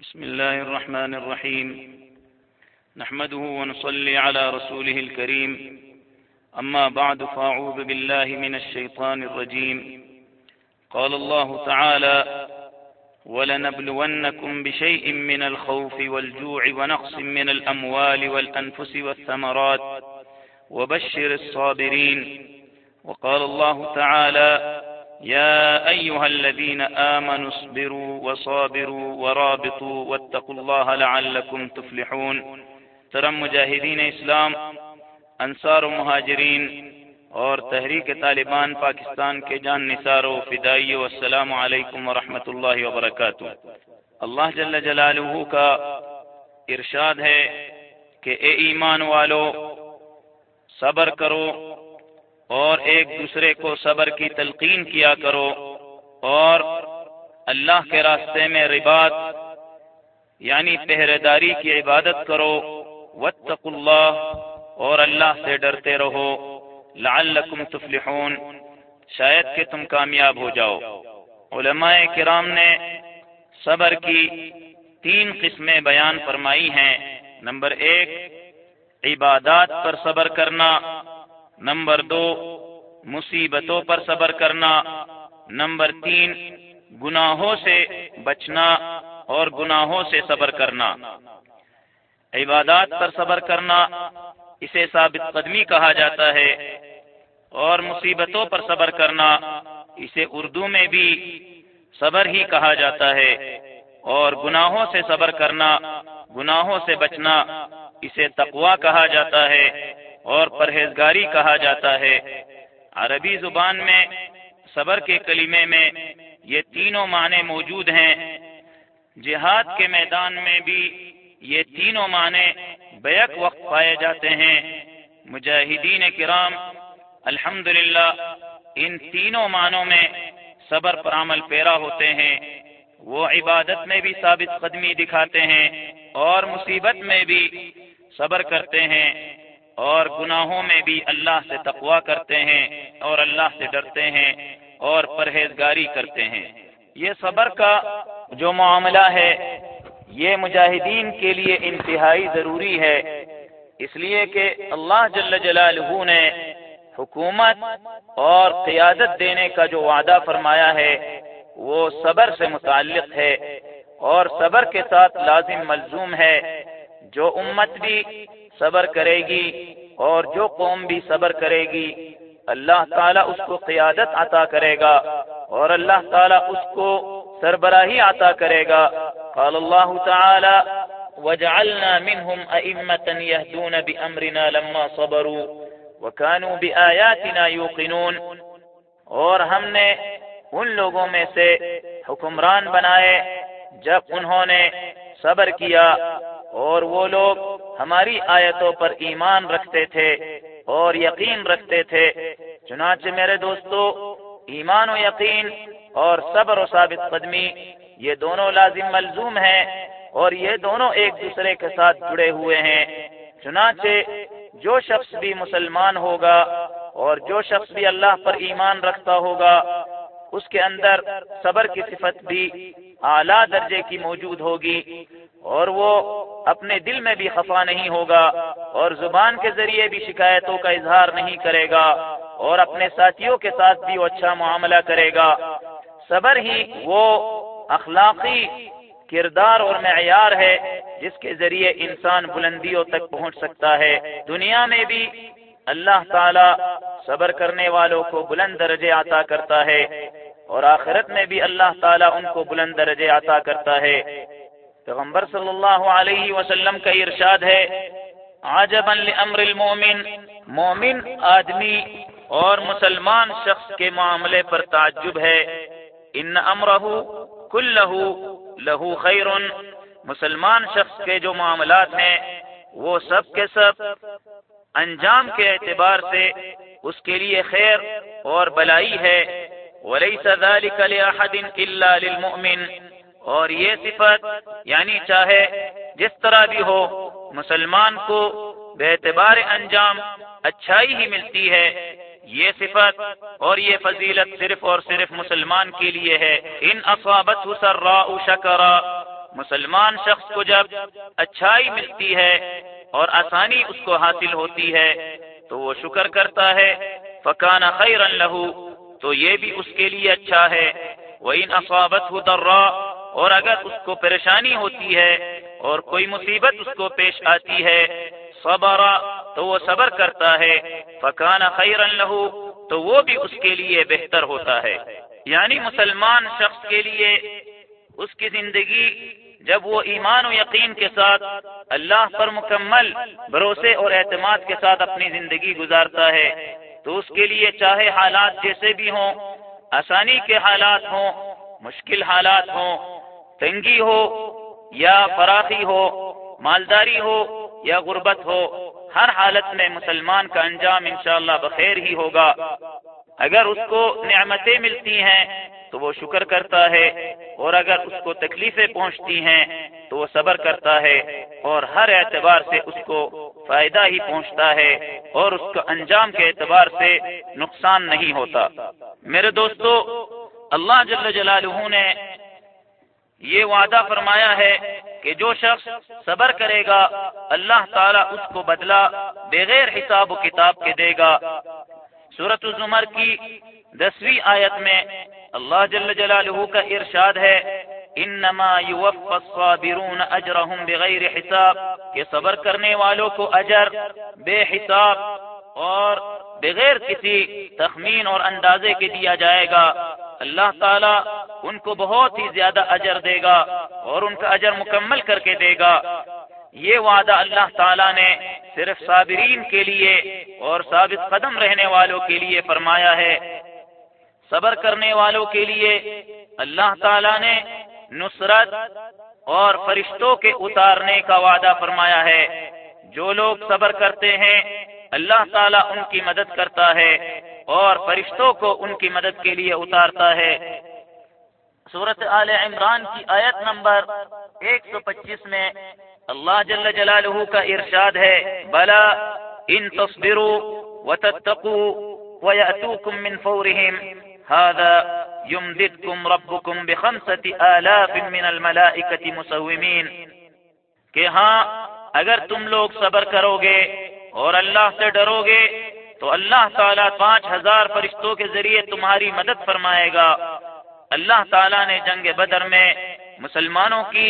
بسم الله الرحمن الرحيم. نحمده ونصلي على رسوله الكريم. أما بعد فأعوذ بالله من الشيطان الرجيم. قال الله تعالى ولنبلونكم بشيء من الخوف والجوع ونقص من الأموال والأنفس والثمرات وبشر الصابرين. وقال الله تعالى يا أيها الذين آمنوا اصبروا وصابروا ورابطوا واتقوا الله لعلكم تفلحون. ترم مجاہدین اسلام، انصار و مہاجرین اور تحریک طالبان پاکستان کے جان نثار و فدائی السلام علیکم ورحمۃ اللہ وبرکاتہ. اللہ جل جلالہ کا ارشاد ہے کہ اے ایمان والو، صبر کرو اور ایک دوسرے کو صبر کی تلقین کیا کرو اور اللہ کے راستے میں ربات یعنی پہرے داری کی عبادت کرو، واتقوا اللہ اور اللہ سے ڈرتے رہو، لعلکم تفلحون۔ شاید کہ تم کامیاب ہو جاؤ۔ علماء کرام نے صبر کی تین قسمیں بیان فرمائی ہیں۔ نمبر ایک، عبادات پر صبر کرنا۔ نمبر دو، مصیبتوں پر صبر کرنا۔ نمبر تین، گناہوں سے بچنا اور گناہوں سے صبر کرنا۔ عبادات پر صبر کرنا، اسے ثابت قدمی کہا جاتا ہے۔ اور مصیبتوں پر صبر کرنا، اسے اردو میں بھی صبر ہی کہا جاتا ہے۔ اور گناہوں سے صبر کرنا، گناہوں سے بچنا، اسے تقوا کہا جاتا ہے۔ اور پرہیزگاری کہا جاتا ہے۔ عربی زبان میں، صبر کے کلمے میں یہ تینوں معنی موجود ہیں۔ جہاد کے میدان میں بھی یہ تینوں معنی بیک وقت پائے جاتے ہیں۔ مجاہدین کرام الحمد ان تینوں معنوں میں صبر پر عمل پیرا ہوتے ہیں۔ وہ عبادت میں بھی ثابت قدمی دکھاتے ہیں اور مصیبت میں بھی صبر کرتے ہیں۔ اور گناہوں میں بھی اللہ سے تقوا کرتے ہیں اور اللہ سے ڈرتے ہیں اور پرہیزگاری کرتے ہیں۔ یہ صبر کا جو معاملہ ہے، یہ مجاہدین کے لیے انتہائی ضروری ہے۔ اس لیے کہ اللہ جل جلالہ نے حکومت اور قیادت دینے کا جو وعدہ فرمایا ہے، وہ صبر سے متعلق ہے۔ اور صبر کے ساتھ لازم ملزوم ہے، جو امت بھی صبر کرے گی اور جو قوم بھی صبر کرے گی، اللہ تعالیٰ اس کو قیادت عطا کرے گا اور اللہ تعالیٰ اس کو سربراہی عطا کرے گا۔ قال اللہ تعالی، وجعلنا منهم ائمه يهدون بامرنا لما صبروا وكانوا باياتنا يوقنون۔ اور ہم نے ان لوگوں میں سے حکمران بنائے، جب انہوں نے صبر کیا اور وہ لوگ ہماری آیتوں پر ایمان رکھتے تھے اور یقین رکھتے تھے۔ چنانچہ میرے دوستو، ایمان و یقین اور صبر و ثابت قدمی، یہ دونوں لازم ملزوم ہیں اور یہ دونوں ایک دوسرے کے ساتھ جڑے ہوئے ہیں۔ چنانچہ جو شخص بھی مسلمان ہوگا اور جو شخص بھی اللہ پر ایمان رکھتا ہوگا، اس کے اندر صبر کی صفت بھی اعلیٰ درجے کی موجود ہوگی اور وہ اپنے دل میں بھی خفا نہیں ہوگا اور زبان کے ذریعے بھی شکایتوں کا اظہار نہیں کرے گا اور اپنے ساتھیوں کے ساتھ بھی وہ اچھا معاملہ کرے گا۔ صبر ہی وہ اخلاقی کردار اور معیار ہے جس کے ذریعے انسان بلندیوں تک پہنچ سکتا ہے۔ دنیا میں بھی اللہ تعالی صبر کرنے والوں کو بلند درجے عطا کرتا ہے۔ اور آخرت میں بھی اللہ تعالیٰ ان کو بلند درجے عطا کرتا ہے۔ پیغمبر صلی اللہ علیہ وسلم کا ارشاد ہے، عجبا لامر المومن مومن آدمی اور مسلمان شخص کے معاملے پر تعجب ہے۔ ان امرہ کلہ لہو خیر مسلمان شخص کے جو معاملات ہیں، وہ سب کے سب انجام کے اعتبار سے اس کے لیے خیر اور بلائی ہے۔ ولیس ذلك لأحد الا للمؤمن اور یہ صفت یعنی چاہے جس طرح بھی ہو، مسلمان کو بے اعتبار انجام اچھائی ہی ملتی ہے۔ یہ صفت اور یہ فضیلت صرف اور صرف مسلمان کے لیے ہے۔ ان اصابت شکرا مسلمان شخص کو جب اچھائی ملتی ہے اور آسانی اس کو حاصل ہوتی ہے تو وہ شکر کرتا ہے۔ فکان خیر لہو تو یہ بھی اس کے لیے اچھا ہے۔ وہ ان افابت درا اور اگر اس کو پریشانی ہوتی ہے اور کوئی مصیبت اس کو پیش آتی ہے، صبر، تو وہ صبر کرتا ہے۔ فکان خیر لہو تو وہ بھی اس کے لیے بہتر ہوتا ہے۔ یعنی مسلمان شخص کے لیے اس کی زندگی جب وہ ایمان و یقین کے ساتھ اللہ پر مکمل بھروسے اور اعتماد کے ساتھ اپنی زندگی گزارتا ہے تو اس کے لیے چاہے حالات جیسے بھی ہوں، آسانی کے حالات ہوں، مشکل حالات ہوں، تنگی ہو یا فراخی ہو، مالداری ہو یا غربت ہو، ہر حالت میں مسلمان کا انجام انشاءاللہ بخیر ہی ہوگا۔ اگر اس کو نعمتیں ملتی ہیں تو وہ شکر کرتا ہے، اور اگر اس کو تکلیفیں پہنچتی ہیں تو وہ صبر کرتا ہے، اور ہر اعتبار سے اس کو فائدہ ہی پہنچتا ہے، اور اس کو انجام کے اعتبار سے نقصان نہیں ہوتا۔ میرے دوستو، اللہ جل جلالہ نے یہ وعدہ فرمایا ہے کہ جو شخص صبر کرے گا، اللہ تعالیٰ اس کو بدلا بغیر حساب و کتاب کے دے گا۔ صورت الزمر کی دسویں آیت میں اللہ جل جلالہ کا ارشاد ہے، انما يوفى الصابرون اجرهم بغیر حساب، کہ صبر کرنے والوں کو اجر بے حساب اور بغیر کسی تخمین اور اندازے کے دیا جائے گا۔ اللہ تعالیٰ ان کو بہت ہی زیادہ اجر دے گا اور ان کا اجر مکمل کر کے دے گا۔ یہ وعدہ اللہ تعالیٰ نے صرف صابرین کے لیے اور ثابت قدم رہنے والوں کے لیے فرمایا ہے۔ صبر کرنے والوں کے لیے اللہ تعالیٰ نے نصرت اور فرشتوں کے اتارنے کا وعدہ فرمایا ہے۔ جو لوگ صبر کرتے ہیں، اللہ تعالیٰ ان کی مدد کرتا ہے اور فرشتوں کو ان کی مدد کے لیے اتارتا ہے۔ صورت آل عمران کی آیت نمبر ایک سو پچیس میں اللہ جل جلالہ کا ارشاد ہے، بلا، ان تصبروا وتتقوا ويأتوكم من فورهم هذا يمددكم ربكم بخمسة آلاف من الملائكة مسومين کہ ہاں اگر تم لوگ صبر کرو گے اور اللہ سے ڈرو گے تو اللہ تعالیٰ پانچ ہزار فرشتوں کے ذریعے تمہاری مدد فرمائے گا۔ اللہ تعالیٰ نے جنگ بدر میں مسلمانوں کی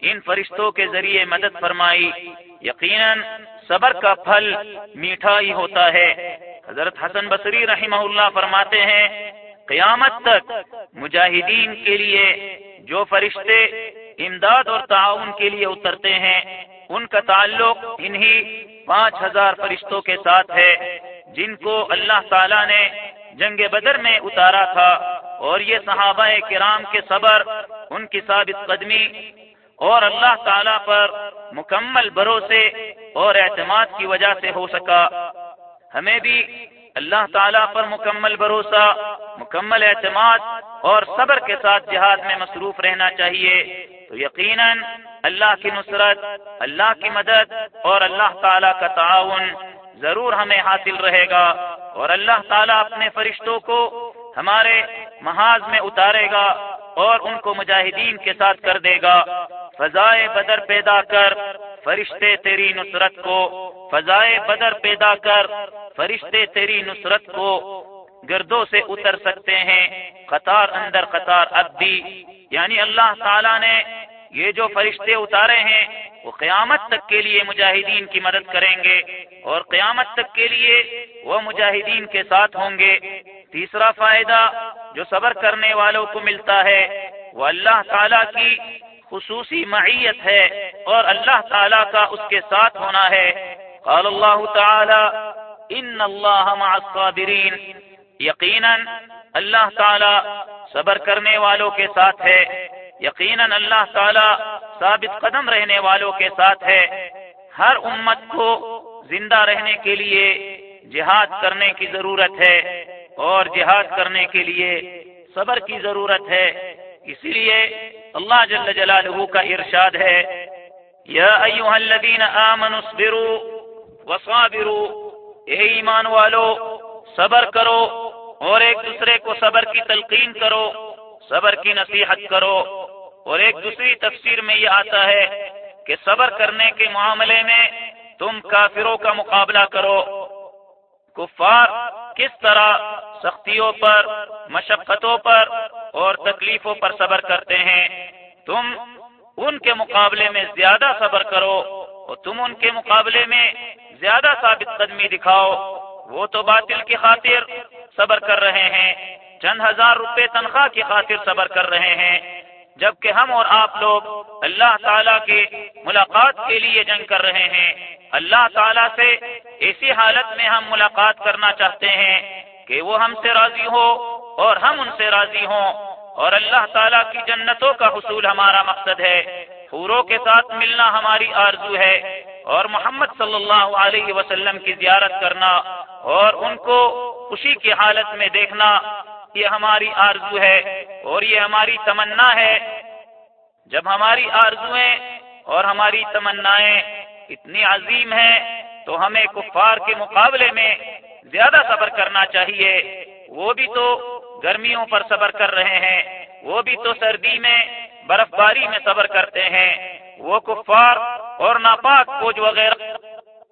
ان فرشتوں کے ذریعے مدد فرمائی۔ یقیناً صبر کا پھل میٹھا ہی ہوتا ہے۔ حضرت حسن بصری رحمہ اللہ فرماتے ہیں، قیامت تک مجاہدین کے لیے جو فرشتے امداد اور تعاون کے لیے اترتے ہیں، ان کا تعلق انہی پانچ ہزار فرشتوں کے ساتھ ہے، جن کو اللہ تعالیٰ نے جنگ بدر میں اتارا تھا۔ اور یہ صحابہ کرام کے صبر، ان کی ثابت قدمی اور اللہ تعالیٰ پر مکمل بھروسے اور اعتماد کی وجہ سے ہو سکا۔ ہمیں بھی اللہ تعالیٰ پر مکمل بھروسہ، مکمل اعتماد اور صبر کے ساتھ جہاد میں مصروف رہنا چاہیے۔ تو یقیناً اللہ کی نصرت، اللہ کی مدد اور اللہ تعالیٰ کا تعاون ضرور ہمیں حاصل رہے گا۔ اور اللہ تعالیٰ اپنے فرشتوں کو ہمارے محاذ میں اتارے گا اور ان کو مجاہدین کے ساتھ کر دے گا۔ فضائے بدر پیدا کر، فرشتے تیری نصرت کو، فضائے بدر پیدا کر، فرشتے تیری نصرت کو گردوں سے اتر سکتے ہیں، قطار اندر قطار اب بھی۔ یعنی اللہ تعالیٰ نے یہ جو فرشتے اتارے ہیں، وہ قیامت تک کے لیے مجاہدین کی مدد کریں گے اور قیامت تک کے لیے وہ مجاہدین کے ساتھ ہوں گے۔ تیسرا فائدہ جو صبر کرنے والوں کو ملتا ہے، وہ اللہ تعالیٰ کی خصوصی معیت ہے اور اللہ تعالیٰ کا اس کے ساتھ ہونا ہے۔ قال اللہ تعالی ان اللہ مع الصابرین یقیناً اللہ تعالی صبر کرنے والوں کے ساتھ ہے۔ یقیناً اللہ تعالی ثابت قدم رہنے والوں کے ساتھ ہے۔ ہر امت کو زندہ رہنے کے لیے جہاد کرنے کی ضرورت ہے اور جہاد کرنے کے لیے صبر کی ضرورت ہے۔ اسی لیے اللہ جل جلالہ کا ارشاد ہے۔ یا ایوہ الذین آمنوا اصبروا وصابروا، اے ایمان والو، صبر کرو اور ایک دوسرے کو صبر کی تلقین کرو، صبر کی نصیحت کرو۔ اور ایک دوسری تفسیر میں یہ آتا ہے کہ صبر کرنے کے معاملے میں تم کافروں کا مقابلہ کرو۔ کفار کس طرح سختیوں پر، مشقتوں پر اور تکلیفوں پر صبر کرتے ہیں۔ تم ان کے مقابلے میں زیادہ صبر کرو اور تم ان کے مقابلے میں زیادہ ثابت قدمی دکھاؤ۔ وہ تو باطل کی خاطر صبر کر رہے ہیں۔ چند ہزار روپے تنخواہ کی خاطر صبر کر رہے ہیں۔ جبکہ ہم اور آپ لوگ اللہ تعالیٰ کے ملاقات کے لیے جنگ کر رہے ہیں۔ اللہ تعالیٰ سے ایسی حالت میں ہم ملاقات کرنا چاہتے ہیں کہ وہ ہم سے راضی ہو اور ہم ان سے راضی ہوں۔ اور اللہ تعالیٰ کی جنتوں کا حصول ہمارا مقصد ہے۔ حوروں کے ساتھ ملنا ہماری آرزو ہے۔ اور محمد صلی اللہ علیہ وسلم کی زیارت کرنا اور ان کو خوشی کی حالت میں دیکھنا، یہ ہماری آرزو ہے۔ اور یہ ہماری تمنا ہے۔ جب ہماری آرزویں اور ہماری تمنائیں اتنی عظیم ہیں، تو ہمیں کفار کے مقابلے میں زیادہ صبر کرنا چاہیے۔ وہ بھی تو گرمیوں پر صبر کر رہے ہیں، وہ بھی تو سردی میں برف باری میں صبر کرتے ہیں۔ وہ کفار اور ناپاک فوج وغیرہ